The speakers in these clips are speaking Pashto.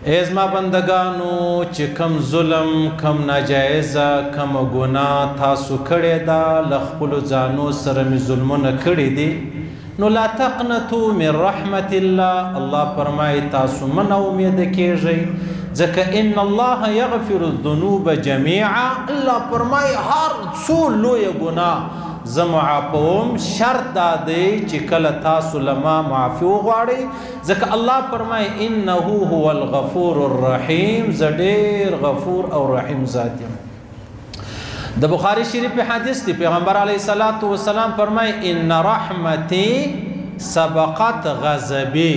ای زما بندګانو! چې کوم ظلم، کوم ناجایزه، کومه ګناه تاسو کړې ده، له خپلو ځانو سره مې ظلمونه کړي دي، نو لا تقنطو من رحمت الله، الله فرمايي، تاسو مه نا اميده کېږئ، ځکه ان الله يغفر الذنوب جميعا، الله فرمايي، هر څو لويه ګناه زه معافوم، شرط دا دی چې کله تاسو له ما معافي وغواړئ، ځکه الله فرمايي، انه هو الغفور الرحيم، زه ډېر غفور او رحيم ذات يم. د بخاري شريف حديث دی پيغمبر عليه الصلاة والسلام فرمايي، ان رحمتي سبقت غضبي،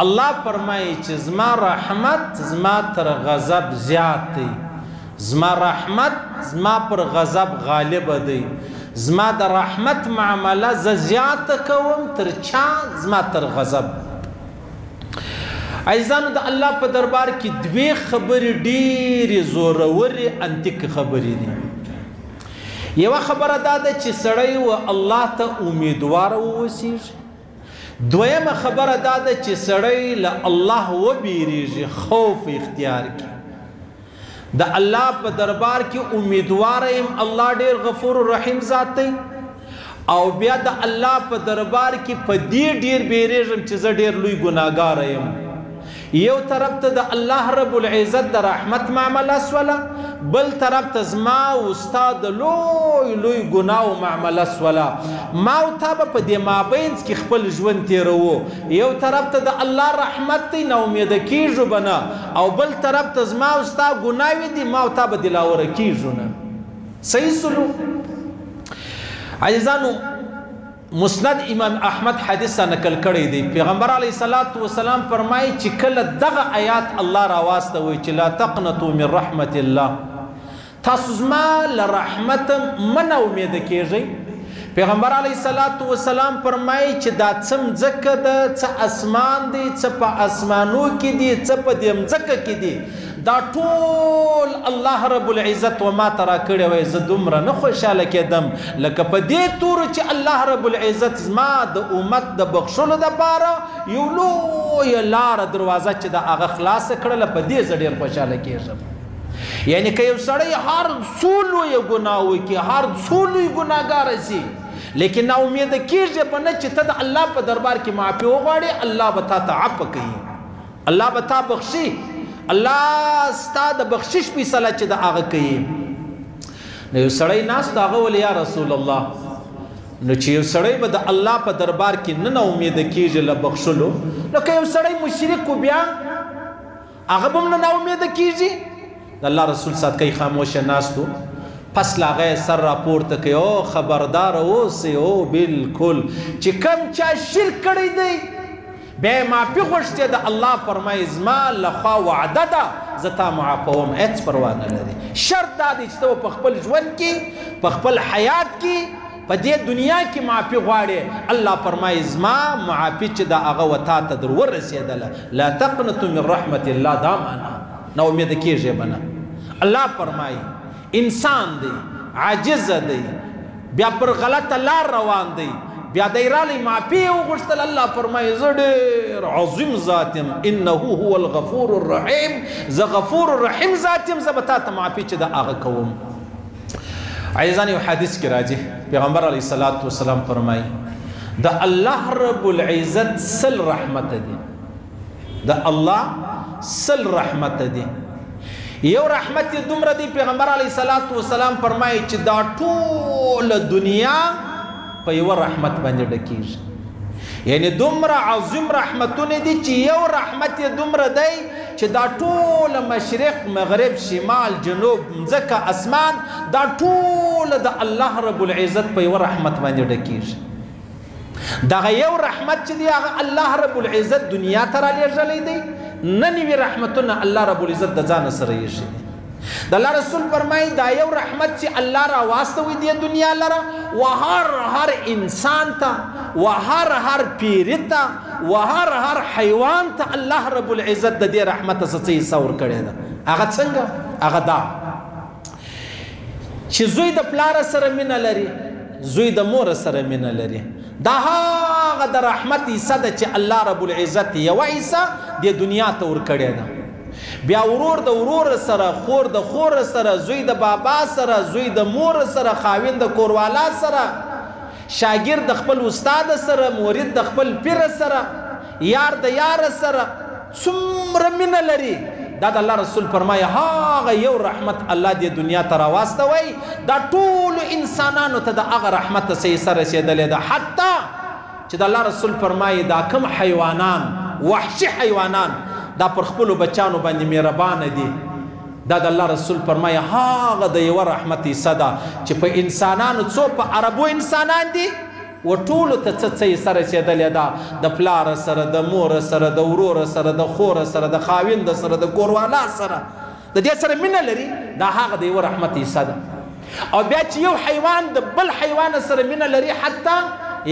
الله فرمايي چې زما رحمت زما تر غضب زيات دی. زما رحمت زما پر غضب غالب دی، زما د رحمت معامله زه زیاته کوم تر چا؟ زما تر غضب. عزیزانو د الله په دربار کې دوې خبرې ډېرې زورورې انتیک خبرې دي. یوه خبره دا ده چې سړی و الله ته امیدوار ووسیږي. دویمه خبره دا ده چې سړی له الله وبیریږي، خوف اختیار کړي. د الله په دربار کې امیدواره یم، الله ډېر غفور الرحیم ذات دی او بیا د الله په دربار کې په دې ډېر بیریږم چې زه ډېر لوی ګناګار یم. یو طرف ته د الله رب العزت د رحمت معامله سوله، بل طرف ته زما او ستا د لوی لوی ګناو معامله سوله. ما او تا به په دې مابینځ کې خپل ژوند تیروو، یو طرف ته د الله رحمت دی، ناامیده کیږو به نه، او بل طرف ته زما او ستا ګناوې دي ما او تا به دلاوره کیږو نه صحیح سلو عزیزانو مسند امام احمد حدیث نقل کړی دی پیغمبر علی صلوات و سلام فرمایي چې کله دغه آیات الله راواسته وي چې لا تقنطوا من رحمت الله تاسو زما له رحمته مه نا اميده کېږئ، پېغمبر عليه الصلاة والسلام فرمايي چې دا څه مځکه ده، څه اسمان دی، څه په اسمانو کې دي، څه په دې مځکه کې دي، دا ټول الله رب العزت و ما ته راکړي وای، زه دومره نه خوشحاله کېدم لکه په دې تورو چې الله رب العزت زما د امت د بخښلو لپاره يو لويه لاره، دروازه، چې ده هغه خلاصه کړله، په دې زه ډېر خوشحاله کېږم. یعنی که یو سړی هر څو لوی ګناه وکړي هر څو لوی ګناهګار شي لیکن نا امید کیږي به نه چې ته د الله په دربار کې معافي وغواړې الله به تا ته عفو کوي الله به تا بخشي الله ستا د بخشش فیصله چې د هغه کوي نو یو سړی ناس ته هغه ولې یا رسول الله نو چې یو سړی به د الله په دربار کې نه نا امید کیږي له بخشلو نو که یو سړی مشرک بیا هغه به هم نه ناامیده کیږي د الله رسول ساتکۍ خاموشه ناست و پس له هغه یې سر راپورته کړ او خبردار اوسئ او بالکل چې کوم چا شرک کړی دی بیا یې معافي غوښتې ده الله فرمایي زما لخوا وعده ده زه تا معافوم هېڅ پروا نه لري شرط دا دی چې ته په خپل ژوند کې په خپل حیات کې په دې دنیا کې معافي غواړې الله فرمایي زما معافي چې ده هغه و تا ته در ورسېدله لا تقنطو من رحمت الله دا معنی نا امید کېږې به نه الله فرمایي انسان دی عاجز دی بیا پر غلطه لار روان دی بیا دی رالی معافی او غشتل الله فرمای زه ډیر عظیم ذاتم انه هو الغفور الرحیم زه غفور الرحیم ذاتم زه بتا ته معافی چې د هغه کوم عزیزان یو حدیث کې راځي پیغمبر علی صلوات و سلام فرمایي د الله رب العزت سل رحمت دي د الله سل رحمت دي یو رحمت دومره دی پیغمبر علی صلوات و سلام فرمایي چې دا ټول دنیا په یوه رحمت باندې ډکیږي یعنی دومره عظیم رحمتونه دي چې یو رحمت یې دومره دی چې دا ټول مشرق مغرب شمال جنوب مځکه اسمان دا ټول د الله رب العزت په یو رحمت باندې ډکیږي دغه یو رحمت چې دی هغه الله رب العزت دنیا ته را لېږلی دی نه نوي رحمتونه الله رب العزت د ځانه سره یې د الله رسول فرمايي، دا يو رحمت چې الله راواستوی دې دنيا لره و هر هر انسان ته و هر هر پيري ته و هر هر حيوان ته الله رب العزت د دې رحمته څه څه حصه ورکړې ده هغه څنګه هغه دا چې زوی د پلار سره مینه لري زوی د مور سره مینه لري دا هغه د رحمت حصہ ده چې الله رب العزت یو حصہ د دنیا ته ور کړی ده بیا ورور د ورور سره، خور د خور سره، زوی د بابا سره، زوی د مور سره، خاوند د کوروالا سره، شاګرد د خپل استاد سره، مورید د خپل پیر سره، یار د یار سره څومره مینه لري، دا د الله رسول فرمایي، هغه یو رحمت الله دې دنیا ته راواستوی، دا ټولو انسانانو ته د هغه رحمت سیصه رسېدلې ده، حتی. چې د الله رسول فرمايي، دا کوم حيوانان، وحشي حيوانان، دا پر خپلو بچانو باندې مهربانه دي، دا د الله رسول فرمايي، هغه د يوه رحمت حصه ده، چې په انسانانو څو په عربو انسانان دي، و ټولو ته څه څه حصه رسېدلې ده، د پلار سره، د مور سره، د ورور سره، د خور سره، د خاوند سره، د کوروالا سره. د دې سره مینه لري دا هغه د یو رحمت حصہ ده او بیا چې یو حیوان د بل حیوان سره مینه لري حتی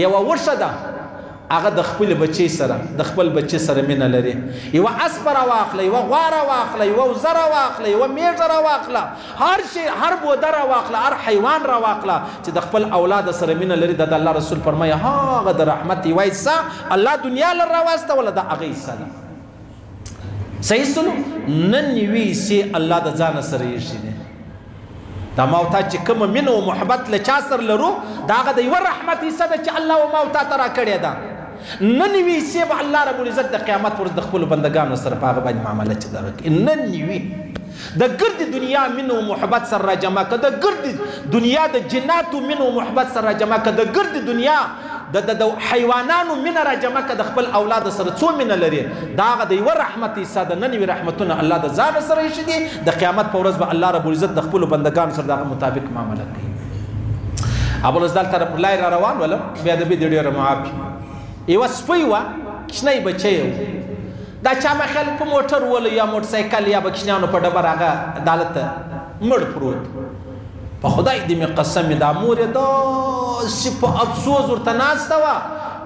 یو وښه ده هغه د خپل بچی سره د خپل بچی سره مینه لري یو اسپره واخله یو غواره واخله یو زره واخله یو میږه را واخله هر شي هر بوده را واخله هر حیوان را واخله چې د خپل اولاد سره مینه لري د الله رسول فرمایي هغه د رحمت وایسا الله دنیا لر راوسته ولا د هغه سره صحیح سلو نن نیوی سی الله د ځان سره یې شي دا ما او تا چې کوم مين او محبت له چا سر لرو دا غد یو رحمت حصہ ده چې الله او ما او تا ترا کړی دا نن وی سی به الله رب العزت د قیامت ورځ د خپل بندگانو سره پاغه باندې معاملې چې دا نن وی د ګردی دنیا مینه او محبت سره را جمع که د ګردی دنیا د جناتو مینه او محبت سره را جمع که د ګردی دنیا د د حیوانانو مینه را جمع که د خپل اولاد سره څو مینه لري دا هغه د یو رحمت حصہ د نن وی رحمتونه الله د ځان سره یې شدي د قیامت په ورځ به الله رب العزت د خپل بندگان سره دغه مطابق معامله کوي ابو الزدال تر پر لای را روان ولم بیا د بي ډیره معافي یو سپی و کښنی بچی دا چا مخل په موټر ولو یا موټرسایکل یا بکشنیانو په ډبر هغه دالته مړ پروت په خدای دې مې قسم دا مور داسې په افسوز ورته ناسته وه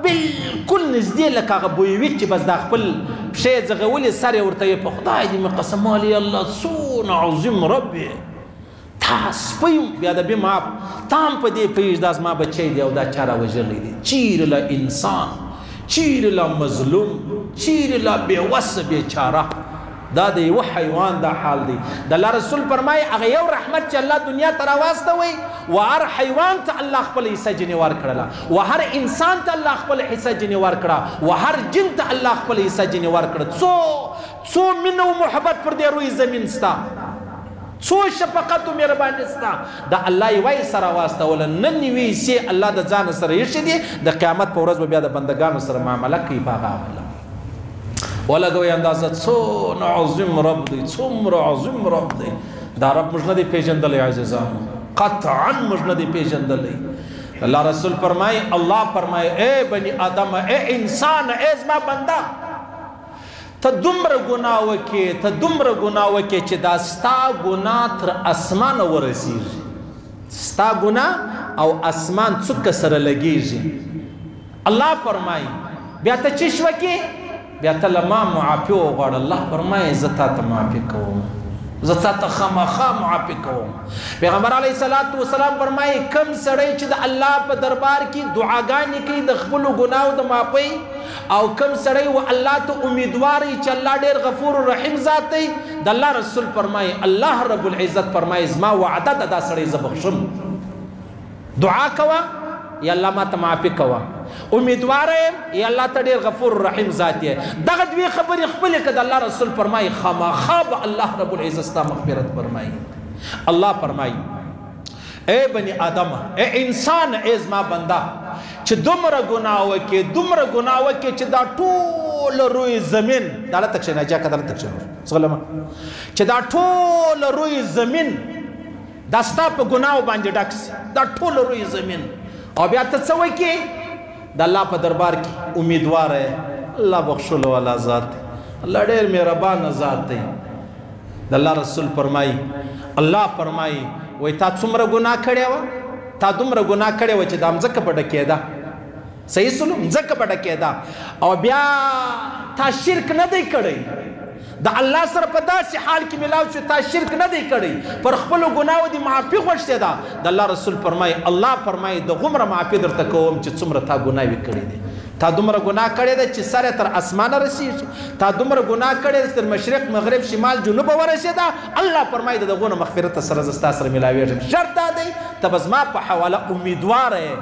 بالکل نږدې لکه هغه بویوي چې بس دا خپل پښې ځغولې سر یې ورته په خدای دې مې قسم الله څونه عظیم رب تا سپی هم بیا د بی ماپ تام په دې پیژ دا زما بچی دی او دا چا را وژلی دی چیر لا انسان چیر لا مظلوم چیر لا بی وس بی چاره دا د یو حیوان دا حال دی د الله رسول فرمای هغه یو رحمت چې الله دنیا ته راواستوي و هر حیوان ته الله خپل حصہ جنې ورکړله و هر انسان ته الله خپل حصہ جنې ورکړه و هر جن ته الله خپل حصہ جنې ورکړه څو څو مینه او محبت پر دې روی زمین سته څو شفقت او مهرباني سته د الله یوه حصه راواستوله نه نوي حصې الله د ځانه سره ایښې دي د قیامت په ورځ به بیا د بندګانو سره معامله کوي په هغه حواله ولګوي اندازه څونه عظیم رب دی څومره عظیم رب دی دا رب موږ نه دی پیژندلی عزیزانو قطعا موږ نه دی پیژندلی الله رسول فرمای الله فرمای اے بنی آدم اے انسان اے زما بنده ته دومره ګناه وکې ته دومره ګناه وکې چې دا ستا ګناه تر اسمانه ورسیږي ستا ګناه او اسمان څوک سره لګیږي الله فرمایي بیا ته چی شو کې بیا ته لما معافي وغواړه الله فرمایي زه تا ته معافي کوم زه تا ته خامخا معافي کوم پیغمبر علی صلوات و سلام فرمایي کم سړی چې د الله په دربار کې دعاګانې کوي د خپل ګناو د معافي او کوم سړی و الله ته امیدوار یی چه الله ډیر غفور او رحیم ذات دی د الله رسول فرمایی الله رب العزت فرمایی زما وعده ده دا سړی زه بخشم دعا کوه یا الله ما ته معافی کوه امیدوار یم یا الله ته ډیر غفور او رحیم ذات یی دغه دوی خبری خپل کده الله رسول فرمایی خامخا به الله رب العزت ستا مغفرت فرمایی الله فرمایی اې بني آدمه! اې انسانه! اې زما بنده! چې دومره ګناه وکې، دومره ګناه وکې چې دا ټول روی زمین، دالته کښېنه جا که دالته کښېنه څغلمه، چې دا ټول روی زمین دا ستا په ګناو باندې ډک سي، دا ټول روی زمین او بیا ته څه وکې؟ د الله په دربار کې امیدواره یې، الله بخښلو والا ذات دی، الله ډېر مهربانه ذات دی. د الله رسول فرمایي الله فرمایي وای تا څومره ګناه کړې وه تا دومره ګناه کړې وه چې دا مځکه به ډکېده صحیح سلو مځکه به ډکېده او بیا تا شرک نه دی کړی د الله سره په داسې حال کې ملاو چې تا شرک نه دی کړی پر خپل ګناو دی معافي غوښته ده د الله رسول فرمای الله فرمای د غمر معافي درته کوم چې څومره تا ګناوي کړی دي تا دومره ګناه کړې ده چې سر یې تر اسمانه رسېږي، تا دومره ګناه کړې ده چې تر مشرق، مغرب، شمال، جنوبه ورسېده، الله فرمایي د دغو نه مغفرت سره زه ستا سره ملاوېږم، شرط دا دی ته به زما په حواله امیدواره یې،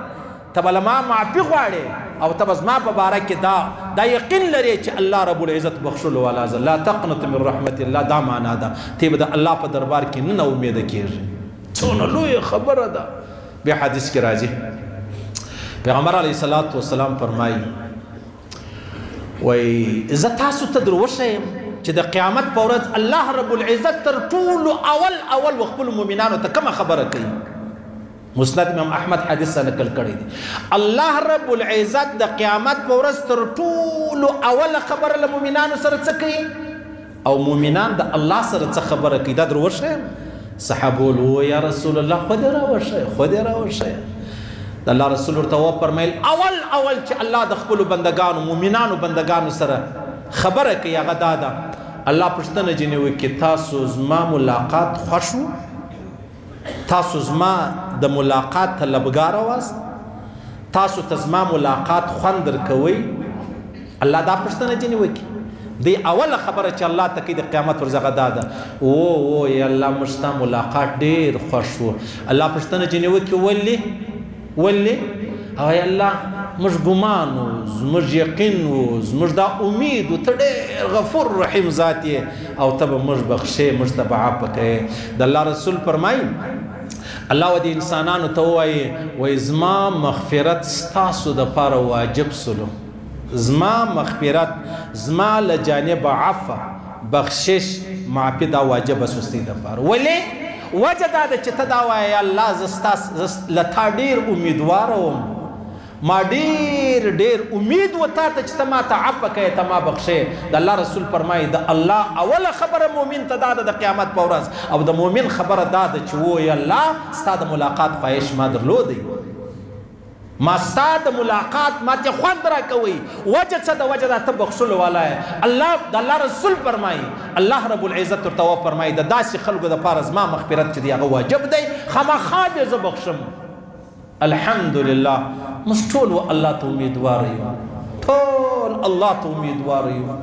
ته به له ما معافي غواړې او ته به زما په باره کې دا دا یقین لرې چې الله رب العزت بخښلو والا ده، لا تقنطو من رحمت الله دا مانا ده ته به د الله په دربار کې نه نا امیده کېږې. څونه لویه خبره ده بیا حدیث کې راځي پیغمبر علیه الصلاۃ والسلام فرمایي وای زه تاسو ته دروښیم چې د قیامت پر ورځ الله رب العزت تر ټولو اول اول خپل مؤمنانو ته کومه خبره کوي مسند امام احمد حدیث سره نقل کړی دی الله رب العزت د قیامت پر ورځ تر ټولو اول خبره له مؤمنانو سره څه کوي او مومنان د الله سره څه خبره کوي دا دروښه صحابو لو یا رسول الله خو دې راوښه خو دې راوښه د الله رسول ورته و فرمایل اول اول چې الله د خپل بندگانو مؤمنانو بندگانو سره خبره کوي هغه دا ده الله پښتنه جنې وکي تاسو زما ملاقات خوښو تاسو زما د ملاقات طلبګار واست تاسو ته زما ملاقات خوند درکوي الله دا پښتنه جنې وکي دی اوله خبره چې الله ته کې د قیامت ورځغه دا ده او او یا الله مشتا ملاقات ډیر خوښ وو الله پښتنه جنې وکي ولي ولې او ای الله موږ ګمان وو زموږ یقین وو زموږ دا امید وو ته ډېر غفور رحیم ذات یې او ته به موږ بخښې موږ ته به عفو کوې د الله رسول فرمایي الله و دې انسانانو ته ووایي وایي زما مغفرت ستاسو دپاره واجب سلو زما مغفرت زما له جانبه عفه بخشش، معافي دا واجبه سستۍ لپاره ولې؟ وجه دا ده چې ته دا وایه، یا الله زه ستا زه له تا ډېر امیدواره وم، ما ډېر ډېر امید و تا ته چې ته ما ته عفوه کړې، ته ما بخښې. د الله رسول فرمایي، د الله اوله خبره مؤمن ته دا ده د قیامت په ورځ او د مؤمن خبره دا ده چې اوه، یا الله ستا د ملاقات خواهش ما درلودی. ما ستا د ملاقات ماته خوند راکوي وجه څه د وجه دا ته بخښلو والا یې الله د الله رسول فرمایي الله رب العزت ورته وفرمایي د داسې خلکو دپاره زما مغفرت چې دی هغه واجب دی خامخا به زه بخښم الحمدلله موږ ټول و الله ته امیدوار یو ټول الله ته امیدوار یو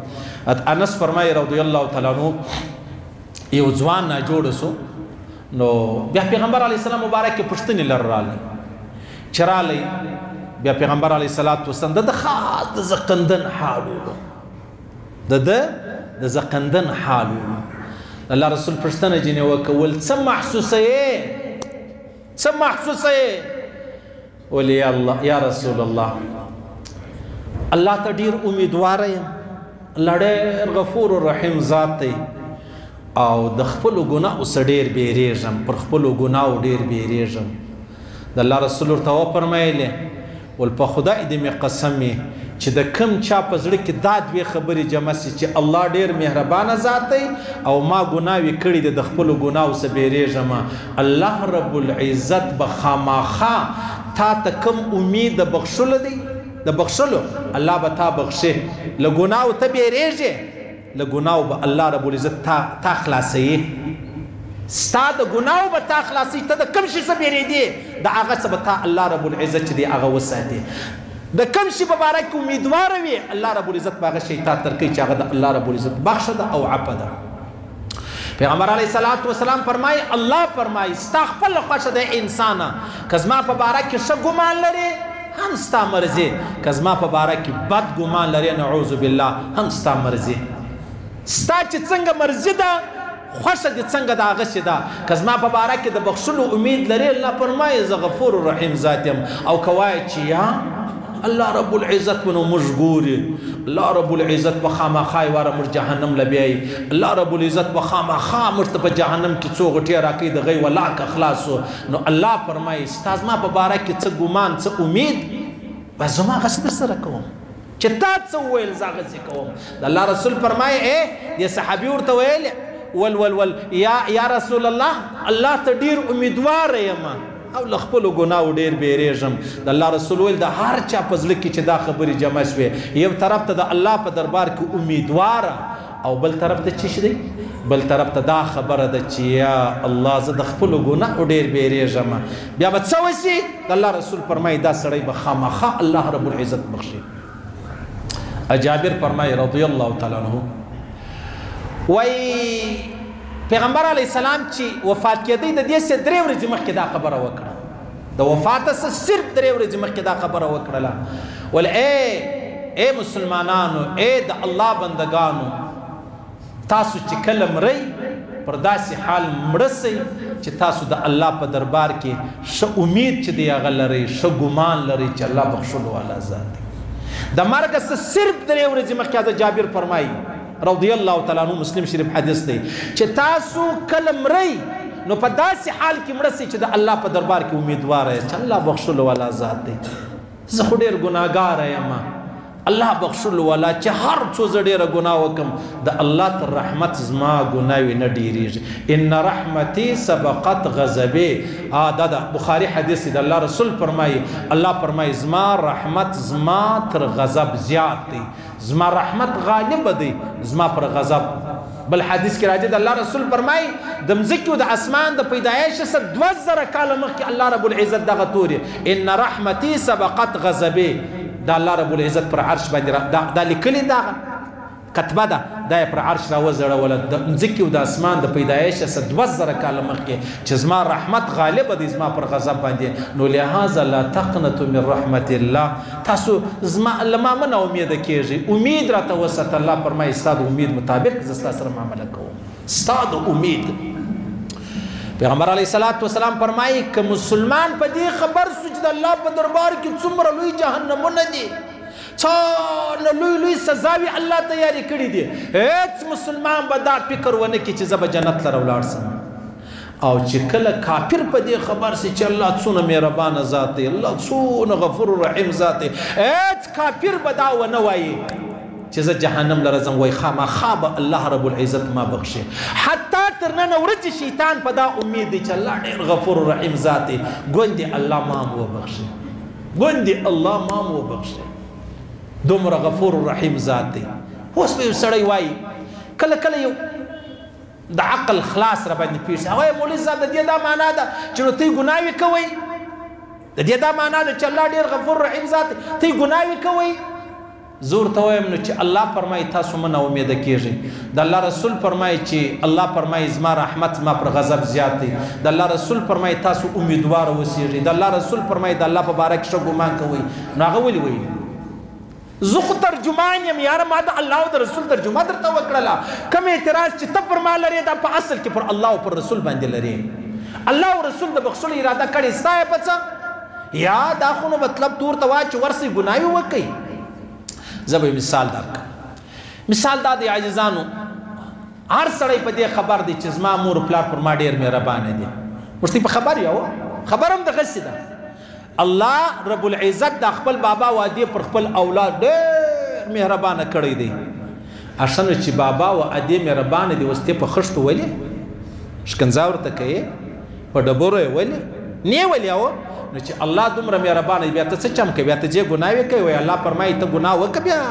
انس فرمایي رضی الله تعالی عنه یو ځوان نه جوړ سو نو بیا پیغمبر علی السلام مبارک کې پښتنې لر رالی چې رالی بیا پیغمبر علی صلوات و سلام د خاص د زقندن حالو د د د زقندن حالو الله رسول پښتنه جنې وکول څه محسوسه یې څه محسوسه یې اولیاء الله یا رسول الله الله ته ډیر امیدوار یم لړې غفور رحیم ذات دی او د خپل ګناه اوس ډیر بیریږم پر خپل ګناه ډیر بیریږم د الله رسول ورته و فرمایله ول په خدای دې می قسمې چې د کم چا په زړه کې دا دوې خبرې جمع سي چې الله ډیر مهربانه ذات دی او ما ګناوي کړې د خپل ګناو سره بیریږم الله رب العزت به خاماخا تا ته کوم امید د بخښلو دی د بخښلو الله به تا بخښي له ګناو ته بیریږي له ګناو به الله رب العزت تا تا خلاصوي ستا د ګناو به تا خلاصي ته د کوم شي څه بیریدي د هغه څه به تا الله رب العزت چې دی هغه وساتي د کوم شي په باره کې امیدوار وي الله رب العزت به هغه شی تا ترکي چې هغه د الله رب العزت بخښه ده او عفه ده پیغمبر علیه الصلاة والسلام فرمایي، الله فرمایي، ستا خپله خوښه ده ای انسانه! که زما په باره کې ښه ګومان لرې، هم ستا مرضي، که زما په باره کې بد ګومان لرې، نعوذ بالله، هم ستا مرضي. ستا چې څنګه مرضي ده، خوښه دې څنګه ده هغسې ده. که زما په باره کې د بخښلو امید لرې، الله فرمایي، زه غفور رحیم ذات یم او که وایې چې یا؟ الله رب العزت په نو موږ ګوري الله رب العزت په خامخا واره موږ جهنم لبیای الله رب العزت په خامخا موږ ته په جهنم کې څو غټي راکې د غي ولا کا خلاص نو الله فرمایي استاد ما په باره کې څه ګمان څه امید بس زما غس در سره کوم چې تا څه ویل زغه څه کوم د الله رسول فرمایي اے د صحابي ورته ویل ول ول ول یا یا رسول الله الله ته ډیر امیدوار یم او له خپلو ګناوو ډېر بېرېږم. د الله رسول وویل، د هر چا په زړه کې چې دا خبرې جمع شوې، یو طرف ته د الله په دربار کې امیدواره او بل طرف ته چیش دی؟ بل طرف ته دا خبره ده چې یا الله زه د خپلو ګناوو ډېر بېرېږم. بیا به څه وشي؟ د الله رسول فرمایي، دا سړی به خامخا الله رب العزت بخښي. جابر فرمایي، رضي الله تعالی عنه، وايي، پیغمبر علیه السلام چې وفات کېدی د دې څه درې ورځې مخکې دا خبره وکړه د وفات څه صرف درې ورځې مخکې دا خبره وکړله ول اے اے مسلمانانو اے د الله بندگانو تاسو چې کله مرئ پر داسې حال مړسئ چې تاسو د الله په دربار کې ښه امید چې دی هغه لرئ ښه ګمان لرئ چې الله بخښلو والا ذات دی د مرګ څخه صرف درې ورځې مخکې حضرت جابر فرمایي رضی الله تعالی عنه مسلم شریف حدیث دی چې تاسو کله مرئ نو په داسې حال کې مړ سي چې د الله په دربار کې امیدوار یې چې الله بخښلو والا ذات دی زه خو ډیر ګناګار یم الله بخښلو والا چې هر څو زه ډیره ګناه وکم د الله تر رحمت زما ګناوي نه ډیریږي ان رحمتي سبقت غضبي دا د بخاري حدیث د الله رسول فرمایي الله فرمایي زما رحمت زما تر غضب زیات دی زما رحمت غالب دی زما پر غضب بل حدیث کې راځي د الله رسول فرمایي د مزکې او د اسمان د پیدایش څخه 2000 کال مخکې الله رب العزت دغه توري ان رحمتي سبقت غضبي د الله رب العزت پر عرش باندې دا لیکلي دا کتبه ده دا پر عرش را وزړول د مزکې او د اسمان د پیدایش څخه 2000 کال مخکې چې زما رحمت غالب دی زما پر غضب باندې نو لهذا لا تقنط من رحمت الله تاسو زما له ما مه ناامیده کېږئ، امید راته وساته، الله فرمایي، ستا د امید مطابق زه ستا سره معامله کوم، ستا د امید. پیغمبر علیه الصلاة والسلام فرمایي، که مسلمان په دې خبر شو چې د الله په دربار کې څومره لوی جهنمونه دي، څونه لوی لوی سزاوې الله تیارې کړې دي، هېڅ مسلمان به دا فکر ونه کړي چې زه به جنت لره ولاړ شم. او چې کله کافر په دې خبر سي چې الله څونه مهربانه ذات دی، الله څونه غفور رحیم ذات دی، هیڅ کافر به دا ونه وايي چې زه جهنم لره ځم، وايي خامخا به الله رب العزت ما بخښي، حتی تر ننه ورځي شیطان په دا امید دی چې الله ډېر غفور رحیم ذات دی، ګوندې الله مام وبخښي، ګوندې الله مام وبخښي، دومره غفور رحیم ذات دی. اوس به یو سړی وايي کله کله یو د عقل خلاص را باندې پېښ هغه مولوي صاحب د دې دا معنا ده چې نو تی ګناوي کوي د دې دا معنا ده چې الله ډېر غفور رحیم ذات تی ګناوي کوي زور ته وایم نو چې الله فرمایي تاسو مه نا امیده کیږئ د الله رسول فرمایي چې الله فرمایي زما رحمت زما پر غضب زیات دی د الله رسول فرمایي تاسو امیدوار اوسیږئ د الله رسول فرمایي د الله په باره کې ښه ګمان کوئ نو هغه ولې ویلي زه خو ترجمان یم یاره ما د الله او د رسول ترجمه درته وکړله کوم اعتراض چې ته پر ما لرې دا په اصل کې پر الله او پر رسول باندې لرې الله او رسول د بخښلو اراده کړې ستا یې په څه یا دا خو نو مطلب تور ته وا چې ورسې ګناوي وکړي زه به مثال درکړم مثال دا دی عزیزانو هر سړی په دې خبر دی چې زما مور پلار پر ما ډیر مهربان دي ورته په خبر یو خبرم د غسی ده الله رب العزت دا خپل بابا وادې پر خپل اولاد ډېر مهربانه کړی دی اښه نو چې بابا و ادې مهربانه دی وسته په خښتو ولې شکنځا ورته کوي په ډبرو یې ولې نه ولې او نو چې الله دومره مهربانه بیا ته څه چم کوي بیا ته چې ګناوي کوي وای الله فرمایي ته ګناه وکړه بیا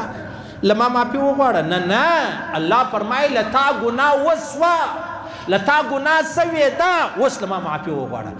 لما معافي وغواړه نه نه الله فرمایي لتا ګناه وسوه لتا ګناه سوې ده اوس له ما معافي وغواړه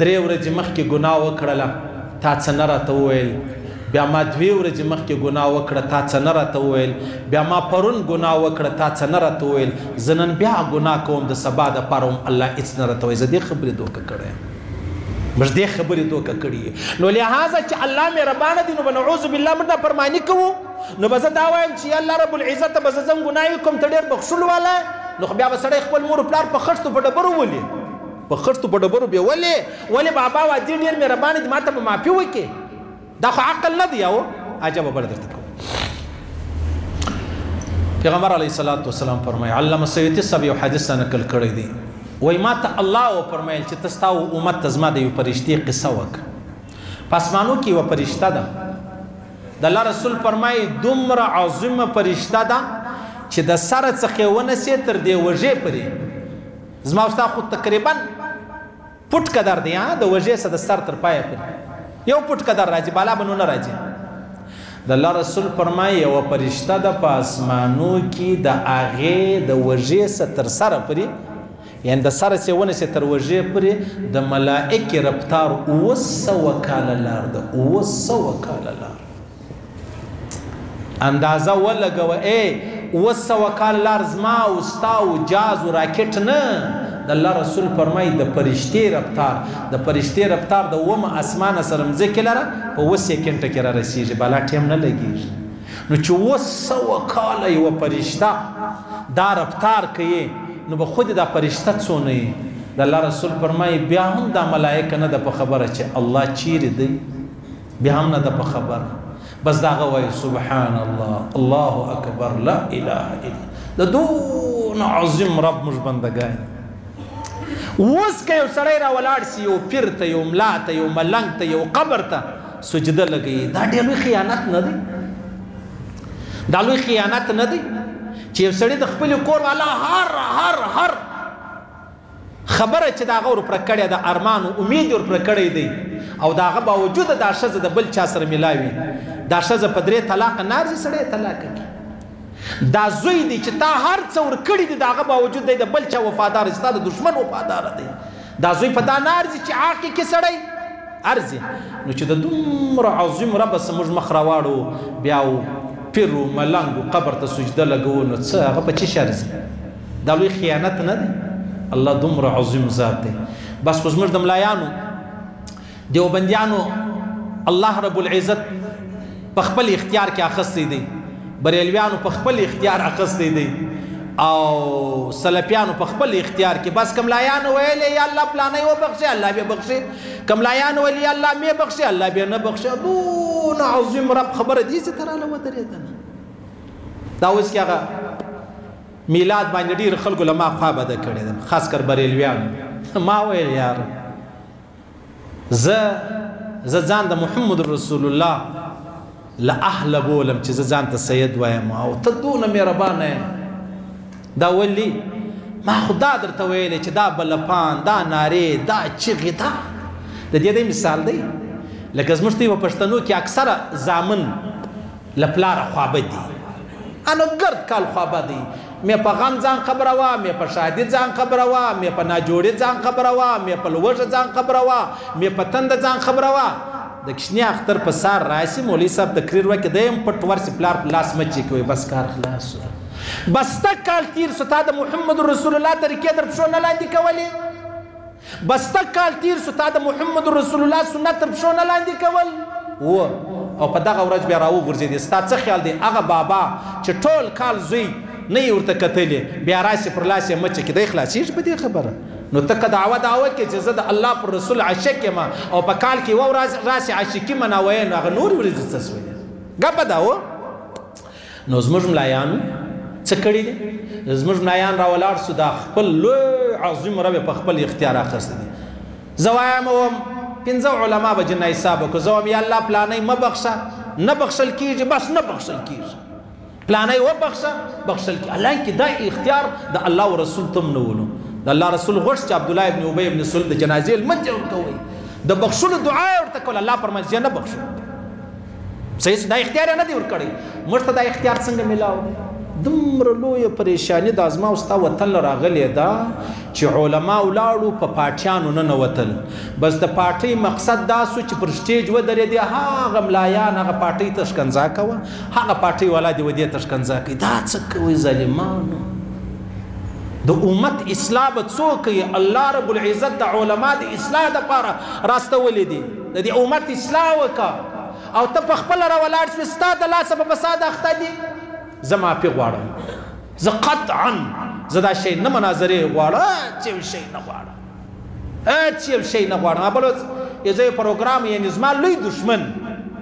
درې ورځې مخکې ګناه وکړله تا څه نه راته وویل بیا ما دوې ورځې مخکې ګناه وکړه تا څه نه راته وویل بیا ما پرون ګناه وکړه تا څه نه راته وویل زه نن بیا ګناه کوم د سبا دپاره هم الله هیڅ نه راته وایي زه دې خبرې دوکه کړی یم موږ دې خبرې دوکه کړي یو نو لهذا چې الله مهربانه دی نو به نعوذ بالله موږ نافرماني کوو نو به زه دا وایم چې الله رب العزت به زه ځم ګناه کوم ته ډېر بخښلو والا نو خو بیا به سړی خپل مور پلار په خښتو په ډبرو ولي په خښتو په ډبرو بې ولې ولې بابا وادي ډېر مهربانه دي ماته به معافي وکړي دا خو عقل نه دی او عجب بل درته کوم پیغمبر علیه الصلاۃ والسلام فرمایي علامه سیوطي صاحب یو حدیث نقل کړی دی وای ماته الله او فرمایل چې تاسو او امت تزما د یو پرشتي قصه وک پاسمانو کې و پرشته ده د الله رسول فرمایي دومره عظیمه پرشته ده چې د سره څخه ونسې تر دې وژې پرې زما او ستا خو تقریبا پټ قدر دی ها د وجې سره د سر تر پایه پورې یو پټ قدر راځي بالا بنو نه راځي د الله رسول فرمایي یو پرشته د پاسمانو کې د هغه د وجې سره تر سره پورې یعنی د سره سه ونه سه تر وجې پورې د ملائکه رفتار او سو کال لار د او سو کال لار اندازه ولګوه اے اوس سوه کال لار زما او ستا او جاز او راکټ نه د الله رسول فرمای د فرشتې رفتار د فرشتې رفتار د اومه اسمانه سره مځکې لره په اوه سیکنډه کې را رسیږي بالا ټیم نه لګیږي نو چې اوس سوه کال یو فرشته دا رفتار کوي نو به خود دا فرشته څونه یي د الله رسول فرمای بیا هم دا ملائکه نه د په خبره چې الله چیرې دی بیا هم نه ده په خبر بس دا هغه وایي سبحان الله الله اکبر لا اله الا د دون عظیم رب موږ بندګان اوس که یو سړی را ولاړ سی یو پیر ته یو ملا ته یو ملنګ ته یو قبر ته سجده لګي دا ډېر لوی خیانت نه دی دا لوی خیانت نه دی چې یو سړی د خپل کور والا هر هر هر خبره چې د هغه ورپره کړې ده ارمان او امید یې ورپره کړی دی او د هغه باوجود دا ښځه د بل چا سره ملا وي دا ښځه په درې طلاقه نه ارزي سړی طلاق کړي دا زوی دی چې تا هر څه ورکړي دي د هغه باوجود دی د بل چا وفادار ستا د دشمن وفادار دی دا زوی په دا نه ارزي چې عاقي کې سړی ارزي نو چې د دومره عظیم رب سره موږ مخ راواړو بیا پیرو ملنګو قبر ته سجده لګو نو څه هغه په چی شرزي دا لوی خیانت نه دی الله دومره عظیم ذات دی بس خو زموږ د ملایانو دیوبندیانو الله رب العزت په خپل اختیار کې اخستې دی بریلویانو په خپل اختیار اخستې دی او سلفیانو په خپل اختیار کې بس کملایان ویل یا الله پلانې و بخښي الله به بخښي کملایان ویل یا الله مې بخښي الله به نه بخښي دون عظیم رب خبره دې ستراله ودرېدنه دا اوس کې هغه میلاد باندې ډیر خلکو له ما خوا بده کړې ده خاص کر بریلویانو ما ویل یار زه زه ځان د محمد رسول الله له اهل بولم چې زه ځان ته سید وایم او ته دونه مهربان یې دا ولی ما خدا درته ویل چې دا بلپان دا ناره دا چغې دا د دې د مثال دی لکه زموږ په پښتنو کې اکثره ځامن له پلاره خوابدی انو ګرد کال خوابدی مې په غم ځان خبروه مې په شادي ځان خبروه مې په ناجوړي ځان خبروه مې په لوږه ځان خبروه مې په تند ځان خبروه د کشنی اختر په سار راشي مولوي صاحب تقریر وکړي دیم پټ ورسي پلار په لاس مچي کوي بس کار خلاص شو بس تک کال تیر سو تا د محمد رسول الله طریقې در پښو نه لاندې کولې بس تګ کال تیر سو تا د محمد رسول الله سنت تر پښو نه لاندی کول وو او په دغه ورځ بیا راوغورځیدې ستا څه خیال دی هغه بابا چې ټول کال زوی نه یې ورته کتلې بیا راسې پر لاس یې مچه کې دی خلاصیږي په دې خبره نو ته که دعوه دا وکې چې زه د الله پر رسول عاشق یم او په کال کې یوه ورځ راسې عاشقي مناوه نو هغه نورې ورځې څه سولې ګپه دا و نو زموږ ملایانو څه کړی دی زموږ ملایان را ولاړ سو دا خپل لوی عظیم رب په خپل اختیار اخست دی زوایم وم پنځه علما به جنای صاحب کو زوم یا الله پلانې م بخښه نه بخښل کیږي بس نه بخښل کیږي پلانې و بخښه بخښل کی الله کی دا اختیار د الله او رسول تم نه ولو د الله رسول غوښت چې عبد الله ابن ابي ابن سلول د جنازې لمنځه ورکوي د بخښلو دعا ورته کول الله پرمځه نه بخښو څه دا اختیار نه دی ورکړی موږ ته دا اختیار څنګه ملاو دی دومره لوی پریشانی د ازما او ستا وطن راغلی دا چې علما ولاړو په پاټیانو نه نوتل بس د پاټي مقصد دا سو چې پر سټیج و درې دی هغه ملایان هغه پاټي تشکنځا کوه هغه پاټي والا دی ودی تشکنځا کوي دا څه کوي ظالمانو د امت اصلاح به څوک الله رب العزت د علما د اصلاح لپاره راستولې دي د دې امت اصلاح وکه او ته په خپل را ولاړ شې ستا د لاسه په فساد اخته دي زه معافي غواړم زه قطعا زه دا شی نه مناظره غواړم چې یو شی نه غواړم چې یو شی نه غواړم بل یو ځای پروګرام یې نظم لوی دشمن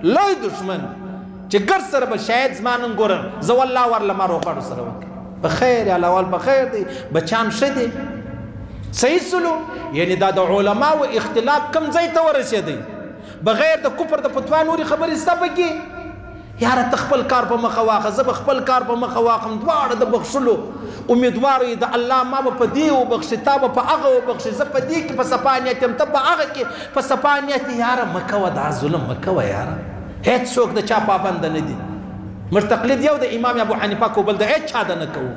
لوی دشمن چې ګر سره به شاید زما نن ګورم زه والله ورله ما روغړو سره وکړي په خیر یا لوال په خیر دی بچام شه دی صحیح سلو یعنی دا د علما او اختلاف کم ځای ته ورسېدی بغیر د کوپر د فتوا نوري خبرې ستا پکې یاره ته خپل کار په مخه واخه زه به خپل کار په مخه واخم دواړه د بخښلو امیدوار یې د الله ما به په دې وبخښي تا به په هغه وبخښي زه په دې کې په صفا نیت یم ته په هغه کې په صفا نیت یاره مه کوه دا ظلم مه کوه یاره هیڅ څوک د چا پابند نه دي موږ تقلید یو د امام ابو حنیفه کو بل د هیڅ چا د نه کوو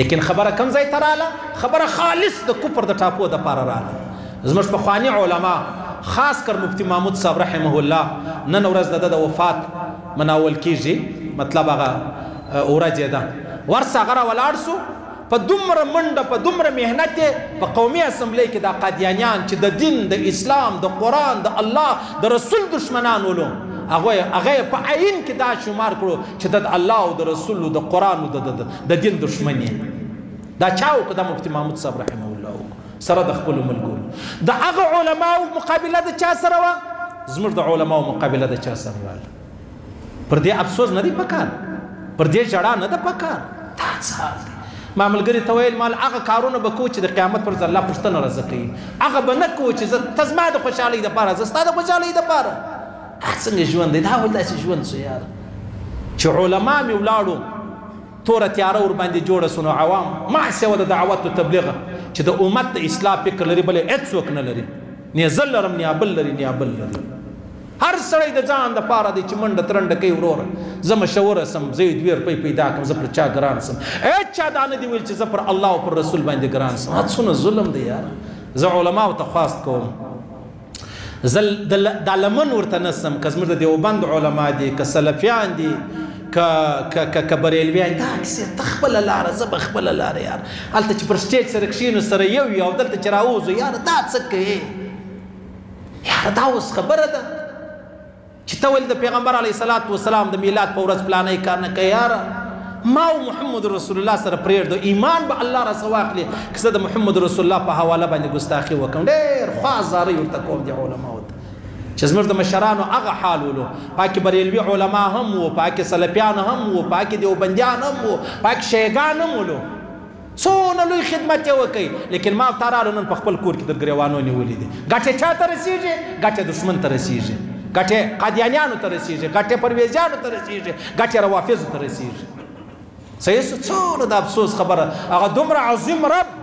لیکن خبره کم ځای ته رااله خبره خالص د کفر د ټاپو د پاره رااله زموږ په خواني علما خاص کر مفتی محمود صاحب رحمه الله نن ورځ د د وفات مناول کیږي مطلب هغه ورځ ده ورسه غره ولاړ سو په دومره منډه په دومره محنت یې په قومي اسمبلۍ کې دا قادیانیان چې د دین د اسلام د قران د الله د رسول دشمنان ولو هغه هغه په عین کې دا شمار کړو چې د الله او د رسول د قران او د د دین دشمن دا چاو کده مفتی محمود صاحب رحمه الله سره د خپل ملګرو د هغه علماو مقابله د چا سره و زموږ د علماو مقابله د چا سره وه پر دې افسوس نه دی پکار پر دې جړا نه ده پکار دا څه دی ما ملګری ته ویل مال هغه کارونه به کو چې د قیامت پر ځل الله پښتنه راځه کوي هغه به نه کو چې زه تزما د خوشحالي د پاره زه ستاسو د خوشحالي د پاره څنګه ژوند دی دا ولدا چې ژوند سو یار چې علما می ولاړو تور تیار ور باندې جوړ سونو عوام ما سیو د دعوت او تبلیغ چې د امت د اصلاح فکر لري بلې هیڅ وک نه لري نه زل لرم نه بل لري نه بل لري هر سړی د ځان د پاره دی چی منډه ترنډه کوي وروره زه مشهوره سم زه یو دوې روپۍ پیدا کړم زه پر چا ګران سم هیچا دا نه دی ویل چی زه پر الله او پر رسول باندی ګران سم ها څونه ظلم دی یاره زه علماو ته خواست کوم زه دا لمن ورته نه سم که زموږ د دیوبند علما دي که سلفیان دي که بریلویان دا کیسه ته خپل لاره زه به خپل لاره یار هلته چې پر سټیج سره کښینو سره یو یو دلته چې راوځو یار دا څه کوي یاره دا اوس خبره ده چې ته ول د پیغمبر علی صلوات و سلام د میلاد په ورځ پلانې کار نه کوي یاره ما او محمد رسول الله سره پرېر دو ایمان به الله را سواخلي که زه د محمد رسول الله په حواله باندې ګستاخي وکم ډېر خوا زاري ورته کوم دي علما وته چې زموږ د مشرانو هغه حال ولو پاکي بریلوي علما هم وو پاکي سلفیان هم وو پاکي دیوبندیان هم وو پاکي شیګان هم ولو څونه لوی خدمت یې وکړ لیکن ما او تا راغلو نن په خپل کور کې درګریوانو نیولي دي ګټې چا ته رسیږي ګټې دښمن ته رسیږي ګټې قادیانیانو ته رسیږي ګټې پرویزیانو ته رسیږي ګټې روافضو ته رسیږي صحیح سو څونه د افسوس خبره هغه دومره عظیم رب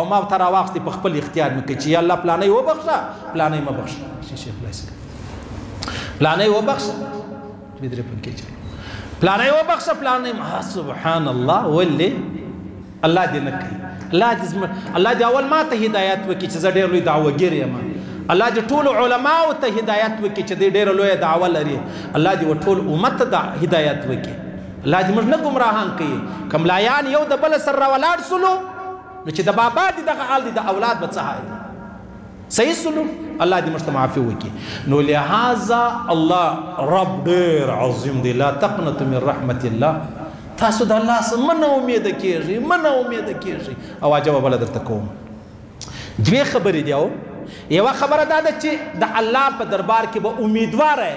او ما تر واخت په خپل اختیار مې کې چې یا الله پلانې وبخښه پلانې مبخښه شي شیخ لاسک پلانې وبخښه مې درې پنکې چلو پلار یې وبخښه پلار نه ما سبحان الله ولې الله دې نه کوي الله دې زمر الله دې اول ما ته هدایت وکړي چې زه ډېر لوی دعوګیر یم الله دې ټول علما او ته هدایت وکړي چې دې ډېر لوی دعوه لري الله دې ټول امت ته هدایت وکړي الله دې موږ نه ګمراهان کوي کملایان یو د بل سره ولاړ سلو نو چې د بابا دې دغه حال دې د اولاد به څه حال صحیح سلو الله دې موږ ته معافي وکړي نو لهذا الله رب ډېر عظیم دی لا تقنط من رحمت الله تاسو د الله سره منه امید کیږي منه امید کیږي او عجب بل درته کوم دوه خبرې دی او یو خبره دا ده چې د الله په دربار کې به امیدوار یې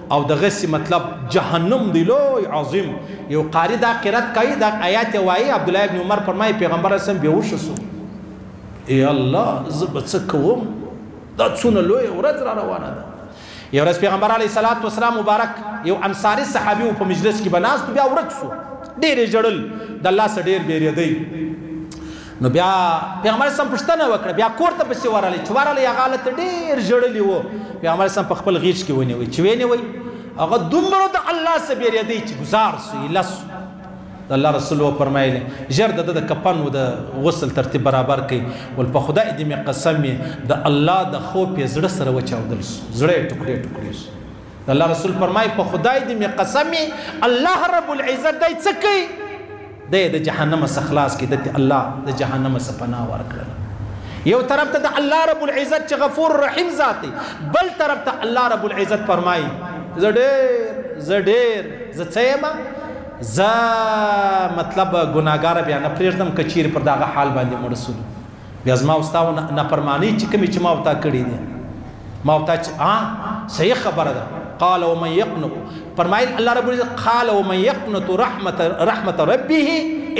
او دغسی مطلب جهنم دی لوی عظیم یو قاری دا قرات کوی دا آیات وایی عبدالله ابن عمر فرمای پیغمبر اسلام بیوش سو ای الله زه به څه کوم دا څونه لوی ورځ را روانه ده یو ورځ پیغمبر علی صلوات و سلام مبارک یو انصاری صحابي په مجلس کې بناست بیا ورک سو ډېر جړل د الله سره ډېر بیریدای نو بیا پیغمبر اسلام پوښتنه وکړه بیا کور ته پسې ورغلی چې ورغلی هغه هلته ډېر ژړلی و پیغمبر اسلام په خپل غېږ کې ونیوی چې ویې نیوی هغه دومره د الله څخه بېرېدی چې ګزار سو ایله سو د الله رسول وفرمایل ژر د د کپن او د غسل ترتیب برابر کړي ول په خدای دې مې قسم د الله د خو په زړه سره وچاودل سو زړه ټوکړې ټوکړې سو الله رسول فرمای په خدای دې مې قسم الله رب العزت دای څه کوي دی د جهنم څخه خلاص کړي دته الله د جهنم څخه پناه ورکړل یو طرف ته د الله رب العزت چې غفور رحیم ذات دی بل طرف ته الله رب العزت فرمایي زه ډېر زه ډېر زه څه یم زه مطلب ګناګار بیا نه پرېږدم کچیر پر دغه حال باندې مړ شول بیا زما او ستا نافرمانی چې کومې چې ما او تا کړې دي ما او تا چې ها صحیح خبره ده قال ومن يقنط فرمایل الله رب العزت قال ومن يقنط رحمت رحمت ربه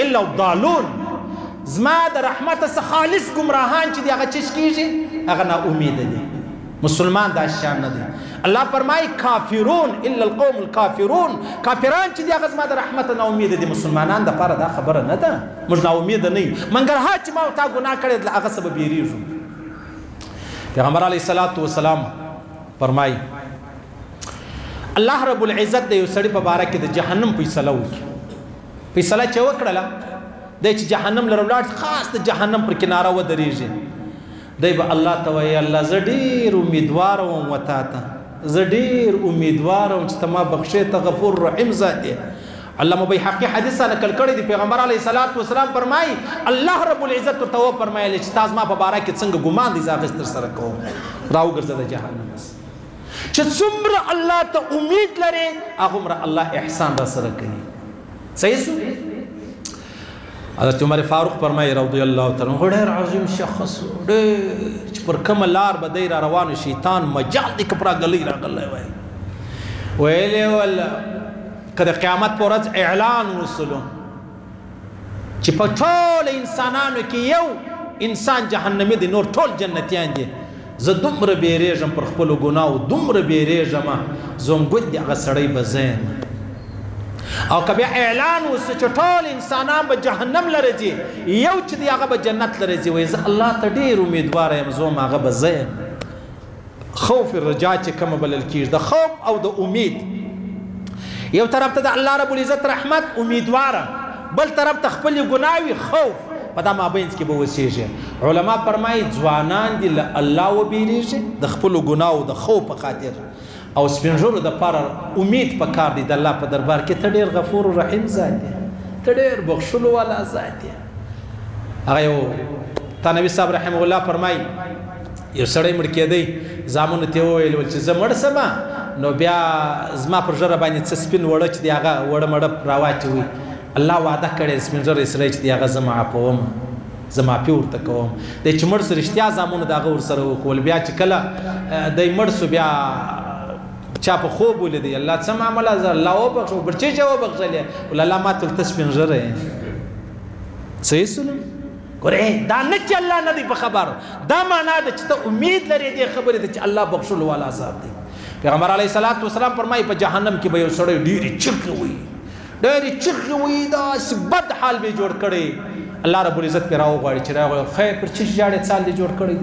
الا الضالون زما د رحمت څخه خالص گمراهان چې دغه چش کیږي هغه نا امید دي مسلمان دا شان نه دی الله فرمای کافرون الا القوم الكافرون کافران چې دغه زما د رحمت نه امید دي مسلمانان د پاره دا خبره نه ده موږ نه امید نه یو منګر ها چې ما تا ګناه کړې د هغه سبب یریږو پیغمبر علی صلوات و سلام فرمای الله رب العزت د یو سړي په باره کې د جهنم فیصله وکړه فیصله چې وکړه د جهنم لرولات خاص د جهنم پر کناره ودرېږي دی به الله ته وایي، الله زه ډېر امیدواره وم و تا ته، زه ډېر امیدواره وم چې ته ما بخښې، ته غفور رحیم ذات یې. علامه بیهقي حدیث څخه نقل کړی دی، پیغمبر علیه الصلوة والسلام فرمایي، الله رب العزت ورته وفرمایل چې تا زما په باره کې څنګه ګمان دی، زه هغسې درسره کوم، راوګرځه د جهنم نه. چې څومره الله ته امید لرې، هغومره الله احسان راسره کوي. صحیح شو؟ حضرت عمر فاروق فرمایي رضی الله تعالی عنہ ډېر عظیم شخص ډېر چې پر کوم لار به دی را روان شیطان مجال دی کپرا غلی راغلی وای ویلې ول کله قیامت پر ورځ اعلان وسلو چې په ټول انسانانو کې یو انسان جهنمی دی نور ټول جنتیان دي زه دومره بیریږم پر خپلو ګناو دومره بیریږم زوم ګوندې هغه سړی به زه یم او که بیا اعلان وسو چې ټول انسانان به جهنم لره ځي یو چې دی هغه به جنت لره ځي وای زه الله ته ډیر امیدوار یم زوم هغه به زه یم خوف رجا چې کوم بلل کیږي د خوف او د امید یو طرف ته د الله رب العزت رحمت امیدواره بل طرف ته خپلې ګناوې، خوف، په دا مابينځ کې به وسېږي. علما فرمايي، ځوانان دې له الله وبېرېږي، د خپلو ګناوو د خوف په خاطر او سپين ږرو د پاره اميد په کار دی، د الله په دربار کې ته ډېر غفور او رحيم ذات يې، ته ډېر بخښلو والا ذات يې. هغه يو ثانوي صاحب رحمه الله فرمايي. یو سړی مړ کېدی، زامنو ترې وویل ول چې زه مړ شم نو بیا زما پر ږره باندې څه سپین وړه چې دی هغه وړه مړه راواچوئ، الله وعده کړې د سپین ږری سړی چې دی هغه زه معافوم، زه معافي ورته کوم، دی چې مړ شو رښتیا زامنو د هغه ورسره وکول، بیا چې کله دی مړ شو بیا چا په خوب ولیدی الله څه معامله زه الله وبخښه وبر چه چه وبخښلې ول الله ما تل ته سپین ږری یې. صحیح سلم. ګوره دا نه چې الله نه دی په خبر دا معنا ده چې ته امید لرې دې خبرې ته چې الله بخښلو والا ذات دی پیغمبر علیه الصلاۃ والسلام فرمایي په جهنم کې به یو سړی ډېرې چغې وي ډېرې چغې وي داسې بد حال به جوړ کړي الله رب العزت پر راو غواړي چې راغی خیر پر چی جاړې څال دې جوړ کړی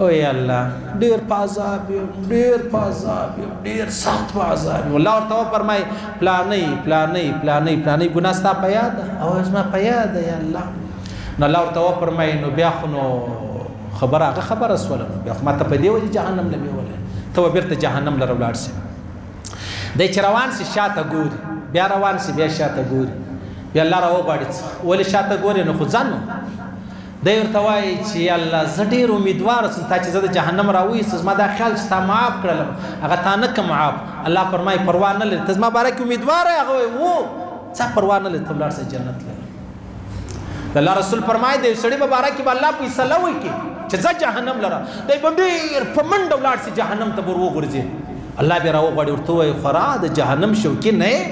او یا الله ډیر پازاب ډیر پازاب ډیر سخت پازاب الله ورته فرمای پلانې پلانې پلانې پلانې ګناستا پیاد او زما پیاد یا الله نو الله ورته وفرمایي نو بیا خو نو خبره هغه خبره سوله نو بیا خو ما ته په دې وجې جهنم له بیولی ته به بیرته جهنم لره ولاړ سي دی چې روان سي شاته ګوري بیا روان سي بیا شاته ګوري بیا الله راوغواړي ولې شاته ګوري نو خو ځانو دی ورته وایي چې الله زه ډېر امیدوار سم تا چې زه د جهنم راویست زما دا خیال چې تا معاف کړلم هغه تا نه که معاف الله فرمایي پروا نه لري ته زما باره کې امیدوار یې هغه وایي و څه پروا نه لري ته ولاړ سه جنت لري د الله رسول فرمایي د سړي په باره کې به الله فیصله وکړي چې ځه جهنم لره دی به ډېر په منډه ولاړ سي جهنم ته به ور وغورځي الله به راوغواړي ورته وایي خورا د جهنم شوقي نه یې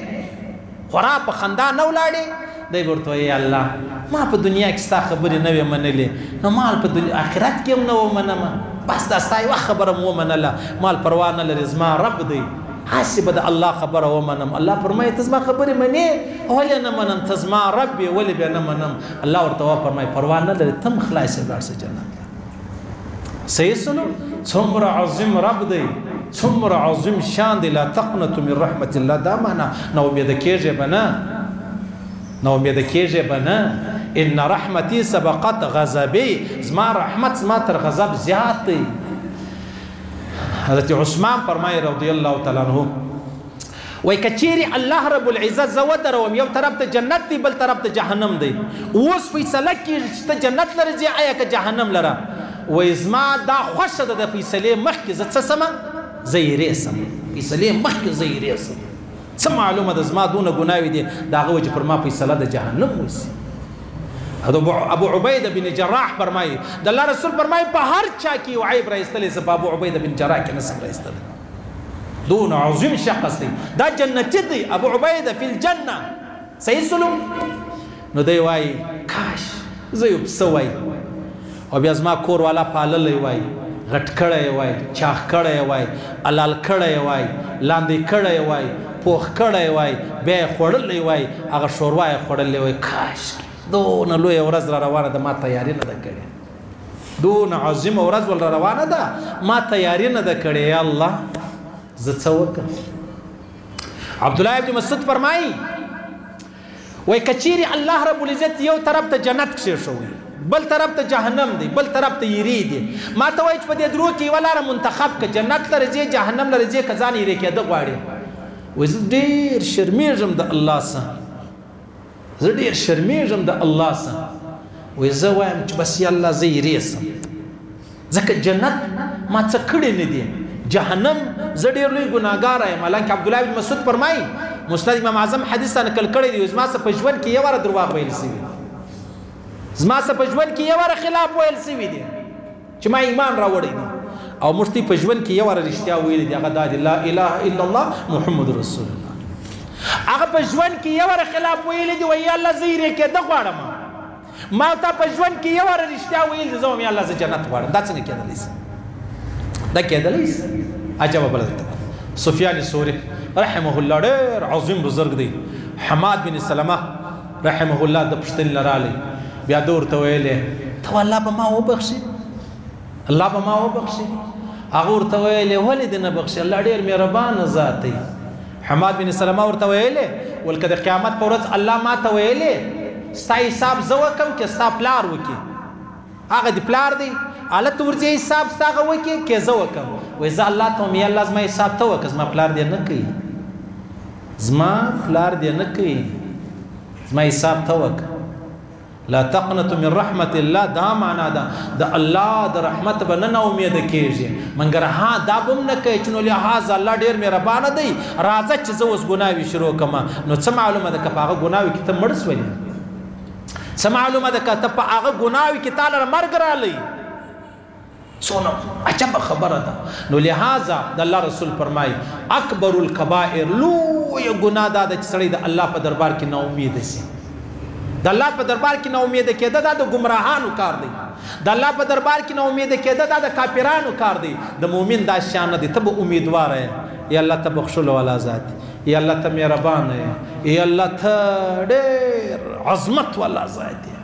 خورا په خندا نه ولاړې دی به ورته وایي الله ما په دنیا کې ستا خبرې نه وې منلې نو مال په دنیا آخرت کې هم نه ومنم بس دا ستا یوه خبره مو ومنله مال پروا نه لري زما رب دی هسې به د الله خبره ومنم الله فرمایي ته زما خبرې منې ولې نه منم ته زما رب یې ولې بیا نه منم الله ورته وفرمایي پروا نه لري ته هم خلاص یې ولاړ سه جنت ته صحیح سلو څومره عظیم رب دی څومره عظیم شان دی لا تقنط من رحمت الله دا معنا نو امید کېږي به نه نو امید کېږي به نه ان رحمتي سبقت غضبي زما رحمت زما تر غضب زیات دی حضرت عثمان فرمایي رضی الله تعالی عنہ وای کچيري الله رب العزت زو دروم یو طرف ته جنت دی بل طرف ته جهنم دی اوس فیصله کیږي چې ته جنت لره ځي آیا که جهنم لره وای زما دا خوښه ده د فیصله مخکې زه څه سم زیری سم فیصله مخکې زیری سم څه معلومه ده زما دونه ګناوي دي دا غو چې پر ما فیصله د جهنم وسی ابو عبیده بن جراح فرمایي د الله رسول فرمایي په هر چا کې یو عیب راستلې سبب ابو عبیده بن جراح کې نسب راستلې دون عظیم شخص دی دا جنتی دی ابو عبیده فی الجنه صحیح سلوک نو دی وايي، کاش زه يو پسه وای او بيا زما کور والا پاللی وای، غټ کړی يې وای، چاغ کړی يې وای، الال کړی يې وای، لاندی کړی يې وای، پوخ کړی يې وای، بيا يې خوړلی وای، هغه شوروا يې خوړلې وای، کاشکې دونه لويه ورځ را روانه ده ما تياري نه ده کړې، دونه عظيمه ورځ ول را روانه ده ما تياري نه ده کړې، يا الله زه څه وکړم؟ عبدالله ابن مسعود فرمايي، وایي که چیرې الله رب العزت یو طرف ته جنت کښېښوي بل طرف ته جهنم دی بل طرف ته یری دی ما ته وایي چې په دې درو کې یوه لاره منتخب که جنت لره ځې جهنم لره ځې که ځان یری کېده غواړې وایي زه ډېر شرمېږم د الله سه زه ډېر شرمېږم د الله سه وایي زه وایم چې بس یا الله زه یری سم ځکه جنت ما څه کړی نه دی جهنم زه ډیر لوی ګناګار یم حالانکه عبد الله بن مسعود فرمایي مسند امام اعظم حدیث ته نقل کړی دی زما سره په ژوند کې یو واره درواغ ویل سوي زما سره په ژوند کې یو واره خلاف ویل سوي دی چې ما ایمان راوړی دی او مستي په ژوند کې یو واره رښتیا ویل دی هغه دا دی لا اله الا الله محمد رسول الله هغه په ژوند کې یو واره خلاف ویل دی وی الله زیره کې د غواړم ما او تا په ژوند کې یو وار رښتیا ویل دي زه وم یا الله زه جنت غواړم دا څنګه کېدلی شي دا کېدلی شي عجبه بله درته سفیان سوري رحمه الله ډېر عظیم بزرګ دی حماد بن سلمه رحمه الله د پښتن لرالی بیا د ورته ویلې ته الله به ما وبخشي الله به ما وبخشي هغه ورته ویلې ولې دې نه بخشي الله ډېر مهربان ذات دی حماد بن سلمه ورته ویلې ول که د قیامت په ورځ الله ما ته ویلې ستا حساب زه وکم که ستا پلار وکي هغه دی پلار دی الله ته ورځي حساب ستا هغه وکي که زه وکم وای زه الله ته مې الله زما حساب ته وکه زما پلار دې نه کوي زما پلار دې نه کوي زما حساب ته وکه لا تقنط من رحمت الله دا معنا ده د الله د رحمت به نه امید کیږي منګر ها دا بم نه کوي چې نو لهاز الله ډیر مهربان دی راځه چې زه اوس ګناوي شروع کما نو څه معلومه ده کپاغه ګناوي کې ته مړ سولې څه معلومه ده کته په هغه ګناوي کې تعالی مرګ را لې څونه عجب خبره ده نو لهذا د الله رسول فرمای اکبر الکبائر لوی ګناه دا ده چې سړی د الله په دربار کې نا امید شي د الله په دربار کې نا امید کېده دا د ګمراهانو کار دی د الله په دربار کې نا امید کېده دا د کافرانو کار دی د مؤمن دا شان نه دی ته به امیدوار یې یا الله ته بخښلو والا ذات یې یا الله ته مهربان یې یا الله ته ډېر عظمت والا ذات یې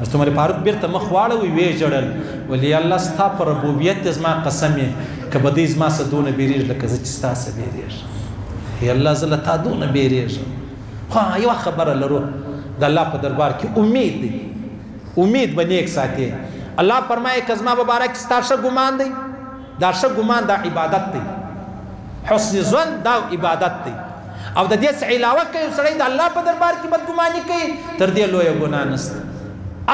حضرت عمر فاروق بیرته مخ واړوي وی جړل ولی الله ستا پر ربوبیت دې زما قسم که به دې زما څخه دونه بیریږي لکه زه چې ستا څخه بیریږم ای الله زه له تا دونه بیریږم خو یوه خبره لرو د الله په دربار کې امید دی امید به نیک ساتي الله فرمایي که زما مبارک ستا ښه ګمان دی دا ښه ګمان دا عبادت دی حسن ظن دا عبادت دی او د دې څخه علاوه که یو سړی د الله په دربار کې بدګماني کوي تر دې لویه ګناه نشته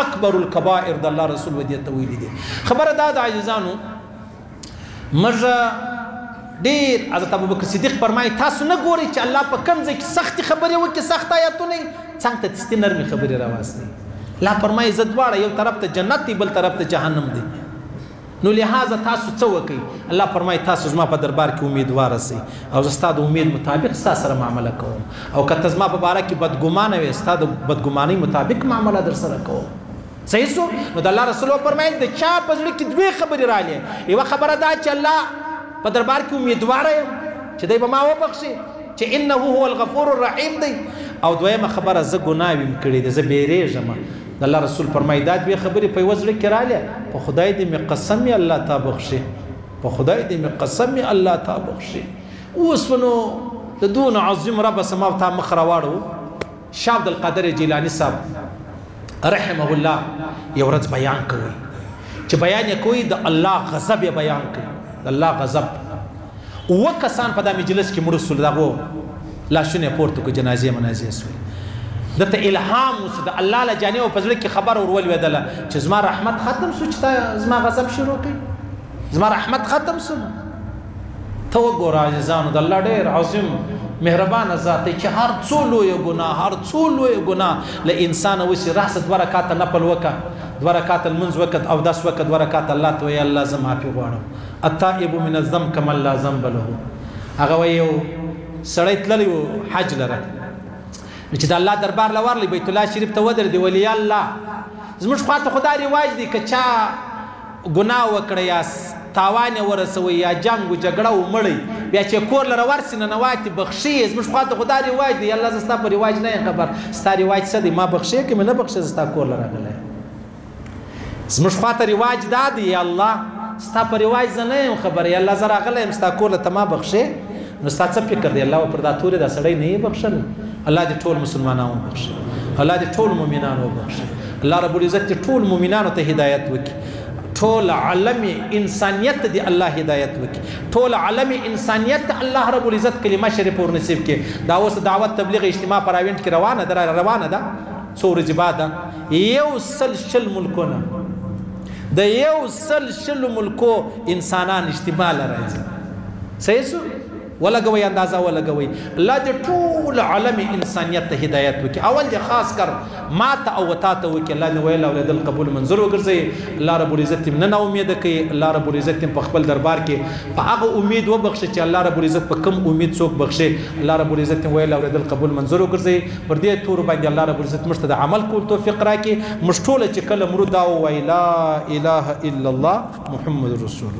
اکبر الکبائر د الله رسول ودی ته ویلي دي خبره دا د عزیزانو موږ ډیر حضرت ابوبکر صدیق فرمایي تاسو نه ګوري چې الله په کوم ځای کې سختي خبرې وکړي سخت آیاتونه څنګه ته تستي نرمي خبرې راوستي لا فرمایي زدواړه یو طرف ته جنت دی بل طرف ته جهنم دی نو لهذا تاسو څه وکړئ؟ الله فرمايي، تاسو زما په دربار کې اميدواره شئ او زه ستا د اميد مطابق ستا سره معامله کوم او که ته زما په باره کې بدګومانه وې ستا د بدګومانۍ مطابق معامله درسره کوم. صحيح شو؟ نو د الله رسول وفرمايل، د چا په زړه کې دوې خبرې راغلې، يوه خبره دا چې الله په دربار کې اميدواره يم چې دی به ما وبخښي چې انه هو الغفور الرحيم دی او دويمه خبره زه ګناه ويم کړې دي زه بېرېږم د الله رسول فرمایي دا دوې خبرې په یوه زړه کې رالی په خدای دې مې قسم یې الله تا بخشي په خدای دې مې قسم یې الله تا بخشي اوس نو د دون عظیم رب سما تا مخ راواړو شاه عبد القادر جیلانی صاحب رحمه الله یو ورځ بیان کوي چې بیان یې کوي د الله غضب بیان کوي د الله غضب اووه کسان په دا مجلس کې مړه سول دغو لاشونه پورته کو جنازې منازې سوې د ته الهام وسو د الله له جانې او پزړه کې خبر اور ولوېدله چې زما رحمت ختم سو چې زما غضب شروع کړي زما رحمت ختم سو ته وګوره عزیزانو د الله ډېر عظیم مهربان ذات چې هر څو لوی ګناه هر څو لوی ګناه له انسان وسی راس د برکات نه پلوکا د برکات المنز وکد او داس وکد برکات الله تو یا الله زما پی غواړم التائب من الذنب کمن لا ذنب له هغه وایي یو سړی تللی و حج لره نو چې د الله دربار له ورلی بیت الله شریف ته ودر دی ولی الله زموږ خواته خدا رواج دی که چا ګناه وکړی یا تاوان ورسوي یا جنگ او جګړه و مړی بیا چې کور لره ورسې نه نواتې بخشي زموږ خواته خدا رواج دی الله زستا په رواج نه خبر ستا رواج څه دی ما بخشي کې نه بخشي زستا کور لره غلی زموږ خواته رواج دا دی یا الله ستا په رواج زه نه یم خبر یا الله زه راغلی یم ستا کور ته ما بخښې نو ستا څه فکر دی الله پر دا تورې دا سړی نه یې بخښل الله دې ټول مسلمانان وبخښي الله دې ټول مؤمنان وبخښي الله رب العزت دې ټول مؤمنانو ته هدایت وکړي ټول عالم انسانیت دی الله هدایت وکړي ټول عالم انسانیت الله رب العزت کلمه شریف ور نصیب کړي دا اوس دعوت تبلیغ اجتماع پراوینټ کې روانه ده روانه ده څو ورځې بعد یو سل شل ملکونه د یو سل شل ملکو انسانان اجتماع لراځي صحیح سو ولګوي اندازه ولګوي الله دې ټول عالم انسانیت ته هدایت وکړي اول دې خاص کر ما ته او تا ته وکړي الله مې ویل اورېدل قبول منظور وګرځي الله رب العزت مې نه امید کوي الله رب العزت مې په خپل دربار کې په هغه امید وبخښي چې الله رب العزت په کم امید څوک بخښي الله رب العزت مې ویل اورېدل قبول منظور وګرځي پر دې تورو باندې الله رب العزت موږ ته د عمل کول توفیق راکړي موږ ټول چې کله مرو دا ووایي لا اله الا الله محمد رسول الله